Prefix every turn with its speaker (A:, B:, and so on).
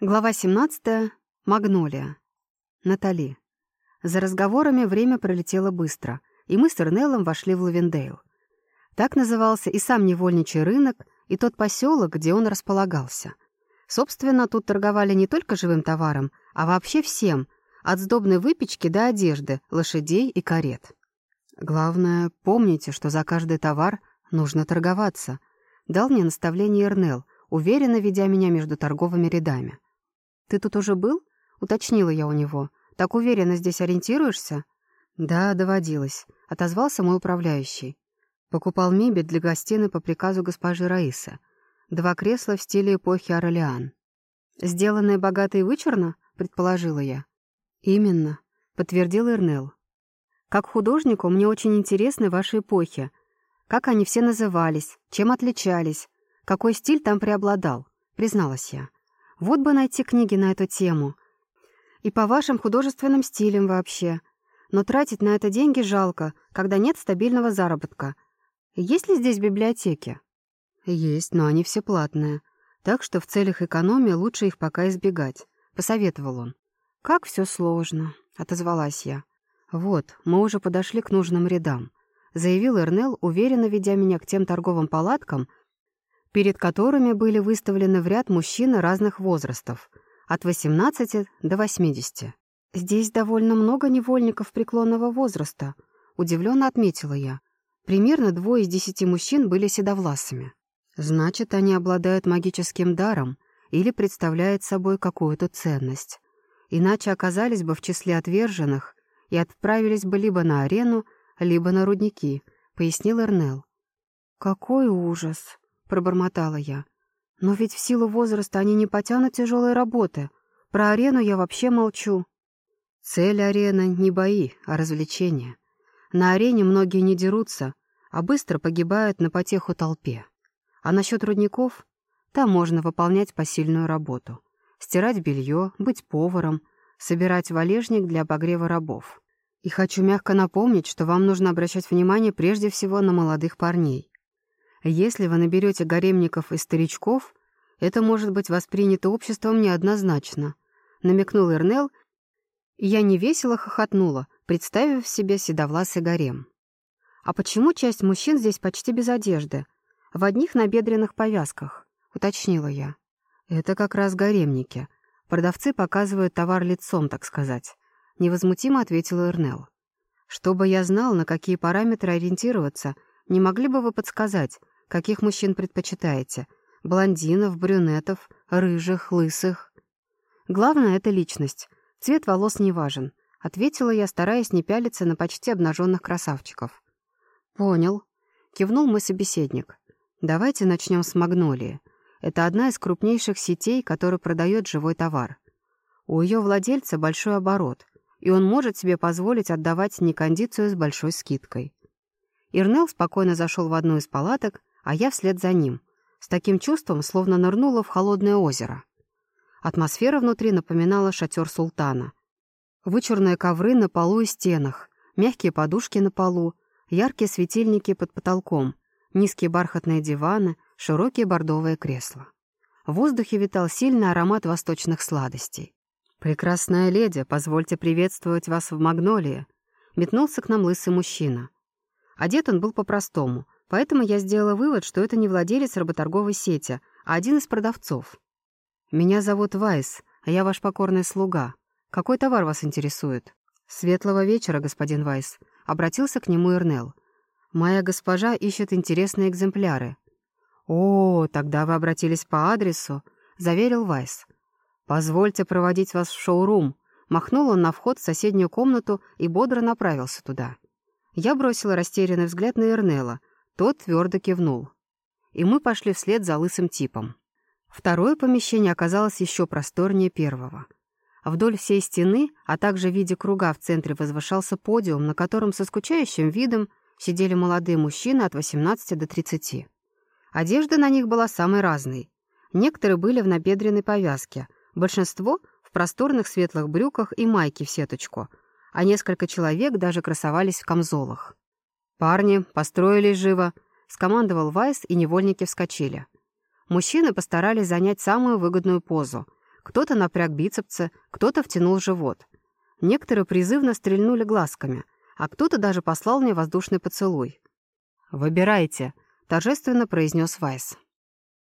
A: Глава 17. Магнолия. Натали. За разговорами время пролетело быстро, и мы с Эрнеллом вошли в Лавендейл. Так назывался и сам невольничий рынок, и тот поселок, где он располагался. Собственно, тут торговали не только живым товаром, а вообще всем, от сдобной выпечки до одежды, лошадей и карет. Главное, помните, что за каждый товар нужно торговаться. Дал мне наставление Эрнел, уверенно ведя меня между торговыми рядами. «Ты тут уже был?» — уточнила я у него. «Так уверенно здесь ориентируешься?» «Да, доводилось», — отозвался мой управляющий. Покупал мебель для гостиной по приказу госпожи Раисы. Два кресла в стиле эпохи Орелиан. «Сделанные богато и вычурно?» — предположила я. «Именно», — подтвердил Эрнел. «Как художнику мне очень интересны ваши эпохи. Как они все назывались, чем отличались, какой стиль там преобладал», — призналась я. Вот бы найти книги на эту тему. И по вашим художественным стилям вообще. Но тратить на это деньги жалко, когда нет стабильного заработка. Есть ли здесь библиотеки? Есть, но они все платные. Так что в целях экономии лучше их пока избегать, посоветовал он. Как все сложно, отозвалась я. Вот, мы уже подошли к нужным рядам, заявил Эрнел, уверенно ведя меня к тем торговым палаткам, перед которыми были выставлены в ряд мужчины разных возрастов, от 18 до 80. «Здесь довольно много невольников преклонного возраста», — удивленно отметила я. Примерно двое из десяти мужчин были седовласыми. Значит, они обладают магическим даром или представляют собой какую-то ценность. Иначе оказались бы в числе отверженных и отправились бы либо на арену, либо на рудники, — пояснил Эрнел. «Какой ужас!» — пробормотала я. «Но ведь в силу возраста они не потянут тяжелой работы. Про арену я вообще молчу». Цель арены — не бои, а развлечения. На арене многие не дерутся, а быстро погибают на потеху толпе. А насчет рудников? Там можно выполнять посильную работу. Стирать белье, быть поваром, собирать валежник для обогрева рабов. И хочу мягко напомнить, что вам нужно обращать внимание прежде всего на молодых парней. Если вы наберете гаремников и старичков, это может быть воспринято обществом неоднозначно», — намекнул Эрнел, я невесело хохотнула, представив себе седовласый гарем. «А почему часть мужчин здесь почти без одежды? В одних набедренных повязках?» — уточнила я. «Это как раз гаремники. Продавцы показывают товар лицом, так сказать», — невозмутимо ответил Эрнел. «Чтобы я знал, на какие параметры ориентироваться, не могли бы вы подсказать, Каких мужчин предпочитаете? Блондинов, брюнетов, рыжих, лысых? Главное — это личность. Цвет волос не важен, — ответила я, стараясь не пялиться на почти обнаженных красавчиков. «Понял», — кивнул мой собеседник. «Давайте начнем с «Магнолии». Это одна из крупнейших сетей, которая продает живой товар. У ее владельца большой оборот, и он может себе позволить отдавать некондицию с большой скидкой. Ирнел спокойно зашел в одну из палаток, а я вслед за ним, с таким чувством, словно нырнула в холодное озеро. Атмосфера внутри напоминала шатер султана. Вычурные ковры на полу и стенах, мягкие подушки на полу, яркие светильники под потолком, низкие бархатные диваны, широкие бордовые кресла. В воздухе витал сильный аромат восточных сладостей. «Прекрасная леди, позвольте приветствовать вас в Магнолии», — метнулся к нам лысый мужчина. Одет он был по-простому, Поэтому я сделала вывод, что это не владелец работорговой сети, а один из продавцов. «Меня зовут Вайс, а я ваш покорный слуга. Какой товар вас интересует?» «Светлого вечера, господин Вайс», — обратился к нему Эрнел. «Моя госпожа ищет интересные экземпляры». «О, тогда вы обратились по адресу», — заверил Вайс. «Позвольте проводить вас в шоурум», — махнул он на вход в соседнюю комнату и бодро направился туда. Я бросила растерянный взгляд на Эрнела — тот твердо кивнул. И мы пошли вслед за лысым типом. Второе помещение оказалось еще просторнее первого. Вдоль всей стены, а также в виде круга в центре возвышался подиум, на котором со скучающим видом сидели молодые мужчины от 18 до 30. Одежда на них была самой разной. Некоторые были в набедренной повязке, большинство — в просторных светлых брюках и майке в сеточку, а несколько человек даже красовались в камзолах. «Парни, построились живо!» — скомандовал Вайс, и невольники вскочили. Мужчины постарались занять самую выгодную позу. Кто-то напряг бицепсы, кто-то втянул живот. Некоторые призывно стрельнули глазками, а кто-то даже послал мне воздушный поцелуй. «Выбирайте», — торжественно произнес Вайс.